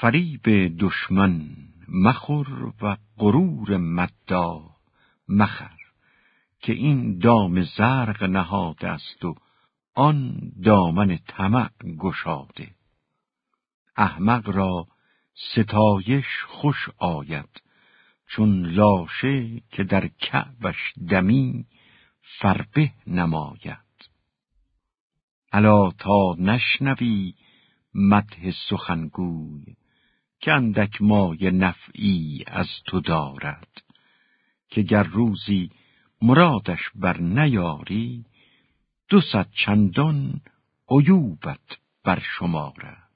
فریب دشمن مخور و غرور مدا مخر که این دام زرق نهاده است و آن دامن طمع گشاده. احمق را ستایش خوش آید چون لاشه که در کعبش دمی فربه نماید. الا تا نشنوی مده سخنگوی که اندک مای نفعی از تو دارد که گر روزی مرادش بر نیاری دو چندان عیوبت بر شمارد.